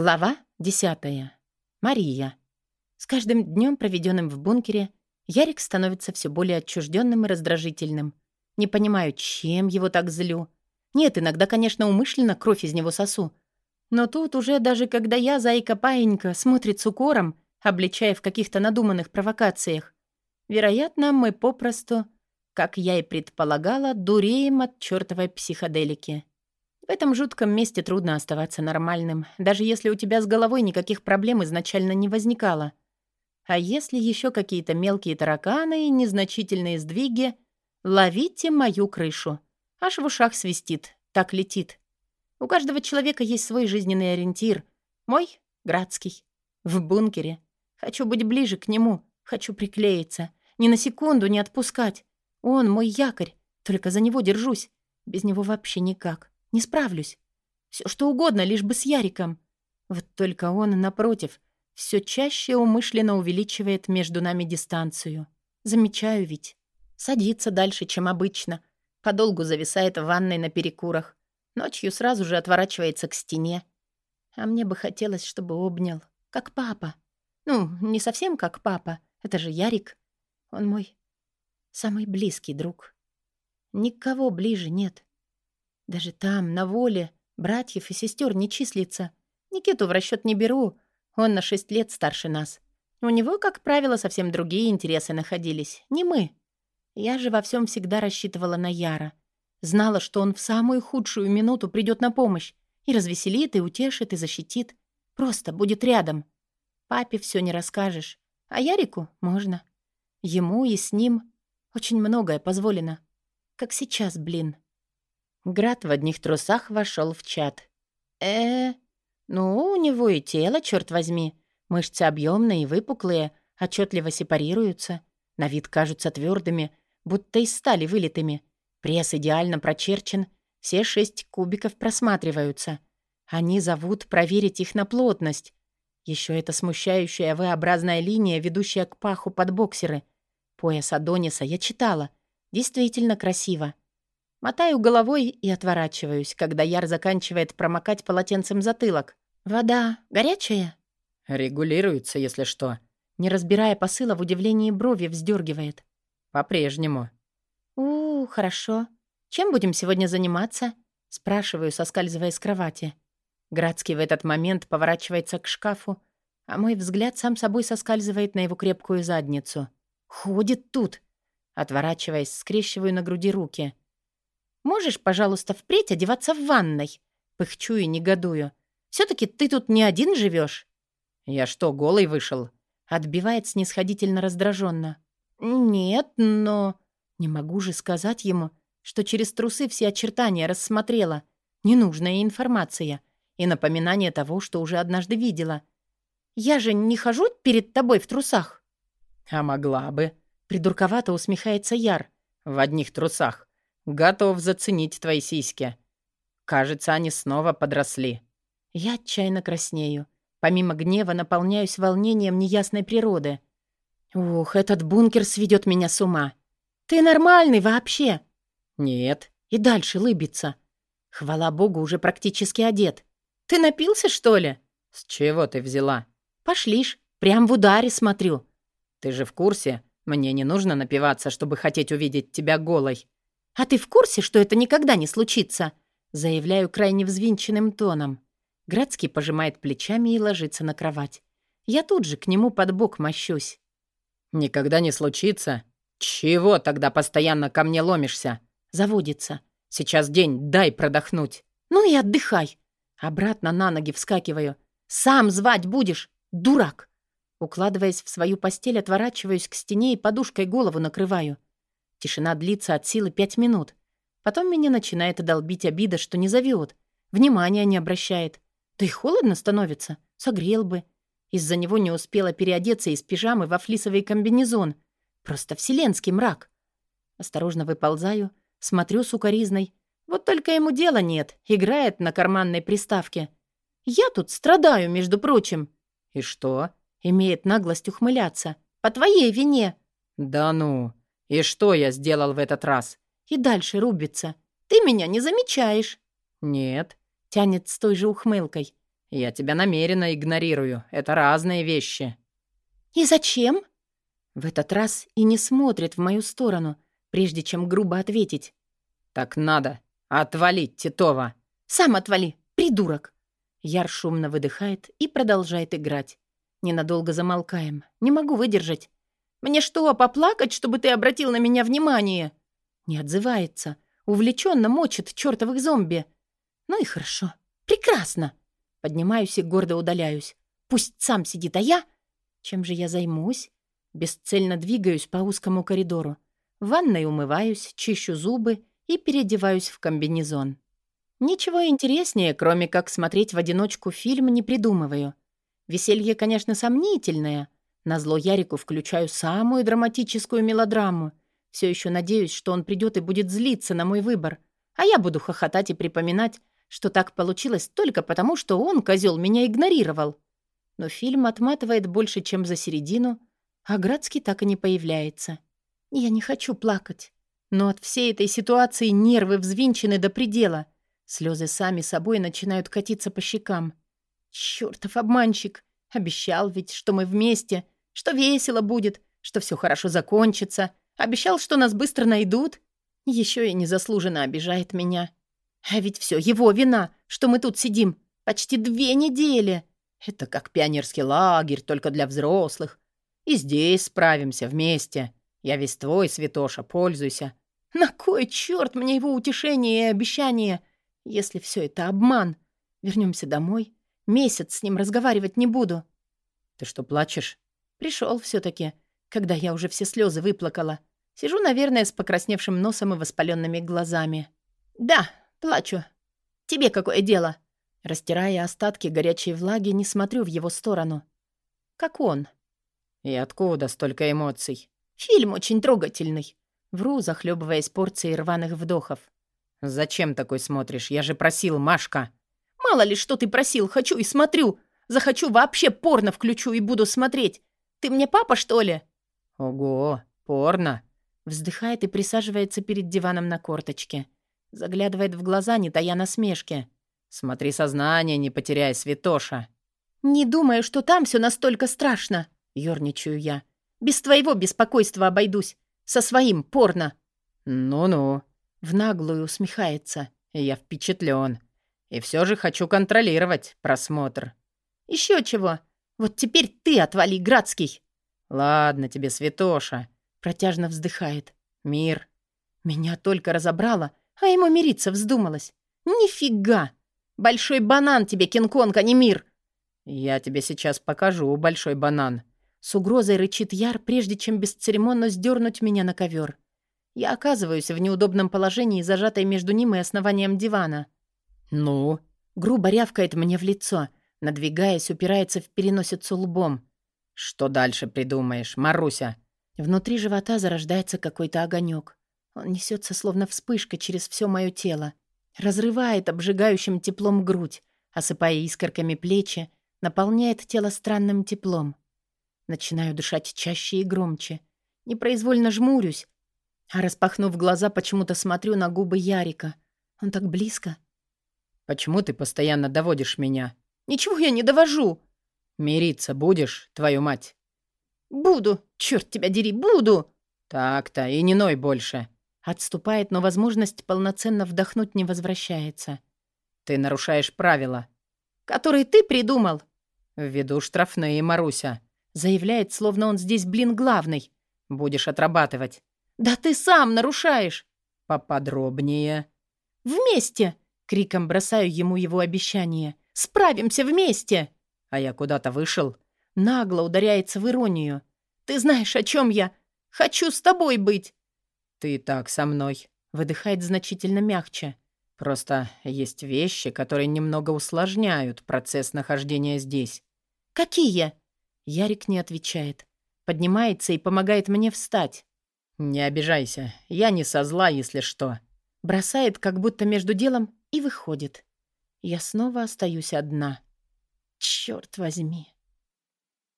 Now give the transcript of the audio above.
Глава 10. Мария. С каждым днем, проведенным в бункере, Ярик становится все более отчужденным и раздражительным. Не понимаю, чем его так злю. Нет, иногда, конечно, умышленно кровь из него сосу. Но тут уже даже когда я, зайка-паинька, смотрит с укором, обличая в каких-то надуманных провокациях, вероятно, мы попросту, как я и предполагала, дуреем от чертовой психоделики. В этом жутком месте трудно оставаться нормальным, даже если у тебя с головой никаких проблем изначально не возникало. А если еще какие-то мелкие тараканы и незначительные сдвиги, ловите мою крышу. Аж в ушах свистит, так летит. У каждого человека есть свой жизненный ориентир. Мой — Градский. В бункере. Хочу быть ближе к нему, хочу приклеиться. Ни на секунду не отпускать. Он мой якорь, только за него держусь. Без него вообще никак. Не справлюсь. Все что угодно, лишь бы с Яриком. Вот только он, напротив, все чаще умышленно увеличивает между нами дистанцию. Замечаю ведь. Садится дальше, чем обычно. Подолгу зависает в ванной на перекурах. Ночью сразу же отворачивается к стене. А мне бы хотелось, чтобы обнял. Как папа. Ну, не совсем как папа. Это же Ярик. Он мой самый близкий друг. Никого ближе нет. Даже там, на воле, братьев и сестер не числится. Никиту в расчет не беру. Он на шесть лет старше нас. У него, как правило, совсем другие интересы находились. Не мы. Я же во всем всегда рассчитывала на Яра. Знала, что он в самую худшую минуту придет на помощь. И развеселит, и утешит, и защитит. Просто будет рядом. Папе все не расскажешь. А Ярику можно. Ему и с ним очень многое позволено. Как сейчас, блин. Град в одних трусах вошел в чат. э ну, у него и тело, черт возьми. Мышцы объемные и выпуклые, отчетливо сепарируются. На вид кажутся твердыми, будто из стали вылитыми. Пресс идеально прочерчен, все шесть кубиков просматриваются. Они зовут проверить их на плотность. Еще эта смущающая V-образная линия, ведущая к паху под боксеры. Пояс Адониса я читала. Действительно красиво. Мотаю головой и отворачиваюсь, когда Яр заканчивает промокать полотенцем затылок. «Вода горячая?» «Регулируется, если что». Не разбирая посыла, в удивлении брови вздергивает. «По-прежнему». «У, хорошо. Чем будем сегодня заниматься?» Спрашиваю, соскальзывая с кровати. Градский в этот момент поворачивается к шкафу, а мой взгляд сам собой соскальзывает на его крепкую задницу. «Ходит тут!» Отворачиваясь, скрещиваю на груди руки — Можешь, пожалуйста, впредь одеваться в ванной?» Пыхчу и негодую. «Все-таки ты тут не один живешь?» «Я что, голый вышел?» Отбивает снисходительно раздраженно. «Нет, но...» Не могу же сказать ему, что через трусы все очертания рассмотрела. Ненужная информация и напоминание того, что уже однажды видела. «Я же не хожу перед тобой в трусах?» «А могла бы», — придурковато усмехается Яр. «В одних трусах. Готов заценить твои сиськи. Кажется, они снова подросли. Я отчаянно краснею. Помимо гнева наполняюсь волнением неясной природы. Ух, этот бункер сведет меня с ума. Ты нормальный вообще? Нет. И дальше лыбится. Хвала богу, уже практически одет. Ты напился, что ли? С чего ты взяла? Пошлишь. Прям в ударе смотрю. Ты же в курсе? Мне не нужно напиваться, чтобы хотеть увидеть тебя голой. «А ты в курсе, что это никогда не случится?» Заявляю крайне взвинченным тоном. Градский пожимает плечами и ложится на кровать. Я тут же к нему под бок мощусь. «Никогда не случится? Чего тогда постоянно ко мне ломишься?» Заводится. «Сейчас день, дай продохнуть». «Ну и отдыхай». Обратно на ноги вскакиваю. «Сам звать будешь, дурак!» Укладываясь в свою постель, отворачиваюсь к стене и подушкой голову накрываю. Тишина длится от силы пять минут. Потом меня начинает долбить обида, что не зовет, внимания не обращает. Да и холодно становится. Согрел бы. Из-за него не успела переодеться из пижамы во флисовый комбинезон. Просто вселенский мрак. Осторожно выползаю, смотрю сукоризной. Вот только ему дела нет, играет на карманной приставке. Я тут страдаю, между прочим. И что? Имеет наглость ухмыляться. По твоей вине. Да ну. «И что я сделал в этот раз?» И дальше рубится. «Ты меня не замечаешь». «Нет». Тянет с той же ухмылкой. Я тебя намеренно игнорирую. Это разные вещи». «И зачем?» В этот раз и не смотрит в мою сторону, прежде чем грубо ответить. «Так надо. Отвалить, Титова!» «Сам отвали, придурок!» Яр шумно выдыхает и продолжает играть. Ненадолго замолкаем. Не могу выдержать. «Мне что, поплакать, чтобы ты обратил на меня внимание?» Не отзывается. Увлеченно мочит чертовых зомби. Ну и хорошо. Прекрасно. Поднимаюсь и гордо удаляюсь. Пусть сам сидит, а я... Чем же я займусь? Бесцельно двигаюсь по узкому коридору. В ванной умываюсь, чищу зубы и переодеваюсь в комбинезон. Ничего интереснее, кроме как смотреть в одиночку фильм, не придумываю. Веселье, конечно, сомнительное. Назло Ярику включаю самую драматическую мелодраму. Все еще надеюсь, что он придет и будет злиться на мой выбор. А я буду хохотать и припоминать, что так получилось только потому, что он, козел, меня игнорировал. Но фильм отматывает больше, чем за середину, а Градский так и не появляется. Я не хочу плакать. Но от всей этой ситуации нервы взвинчены до предела. Слезы сами собой начинают катиться по щекам. Чёртов обманщик! Обещал ведь, что мы вместе, что весело будет, что все хорошо закончится. Обещал, что нас быстро найдут. Еще и незаслуженно обижает меня. А ведь все его вина, что мы тут сидим почти две недели. Это как пионерский лагерь, только для взрослых. И здесь справимся вместе. Я весь твой, Святоша, пользуйся. На кой черт мне его утешение и обещание, если все это обман? Вернемся домой. Месяц с ним разговаривать не буду. Ты что, плачешь? Пришел все-таки, когда я уже все слезы выплакала. Сижу, наверное, с покрасневшим носом и воспаленными глазами. Да, Плачу. Тебе какое дело? Растирая остатки горячей влаги, не смотрю в его сторону. Как он? И откуда столько эмоций? Фильм очень трогательный. Вру, захлебываясь порцией рваных вдохов. «Зачем такой смотришь? Я же просил, Машка!» «Мало ли, что ты просил, хочу и смотрю. Захочу, вообще порно включу и буду смотреть. Ты мне папа, что ли?» «Ого, порно!» Вздыхает и присаживается перед диваном на корточке. Заглядывает в глаза, не тая насмешки. «Смотри сознание, не потеряй, святоша!» «Не думаю, что там все настолько страшно!» — ёрничаю я. «Без твоего беспокойства обойдусь. Со своим порно!» «Ну-ну!» — в наглую усмехается. «Я впечатлен. И все же хочу контролировать просмотр». Еще чего? Вот теперь ты отвали, Градский!» «Ладно тебе, святоша!» — протяжно вздыхает. «Мир!» Меня только разобрало, а ему мириться вздумалось. Нифига! Большой банан тебе, Кинг-Конг, а не мир! Я тебе сейчас покажу, большой банан. С угрозой рычит Яр, прежде чем бесцеремонно сдернуть меня на ковер. Я оказываюсь в неудобном положении, зажатой между ним и основанием дивана. «Ну?» Грубо рявкает мне в лицо, надвигаясь, упирается в переносицу лбом. «Что дальше придумаешь, Маруся?» Внутри живота зарождается какой-то огонек. Он несется, словно вспышка, через все мое тело. Разрывает обжигающим теплом грудь, осыпая искорками плечи, наполняет тело странным теплом. Начинаю дышать чаще и громче. Непроизвольно жмурюсь, а распахнув глаза, почему-то смотрю на губы Ярика. Он так близко. «Почему ты постоянно доводишь меня?» «Ничего я не довожу!» «Мириться будешь, твою мать?» «Буду! Черт тебя дери, буду!» «Так-то, и не ной больше!» Отступает, но возможность полноценно вдохнуть не возвращается. «Ты нарушаешь правила». «Которые ты придумал?» «Введу штрафные, Маруся», — заявляет, словно он здесь, блин, главный. «Будешь отрабатывать». «Да ты сам нарушаешь!» «Поподробнее». «Вместе!» — криком бросаю ему его обещание. «Справимся вместе!» А я куда-то вышел. Нагло ударяется в иронию. «Ты знаешь, о чем я? Хочу с тобой быть!» «Ты так со мной», — выдыхает значительно мягче. «Просто есть вещи, которые немного усложняют процесс нахождения здесь». «Какие?» Ярик не отвечает. Поднимается и помогает мне встать. «Не обижайся, я не со зла, если что». Бросает, как будто между делом, и выходит. Я снова остаюсь одна. Черт возьми.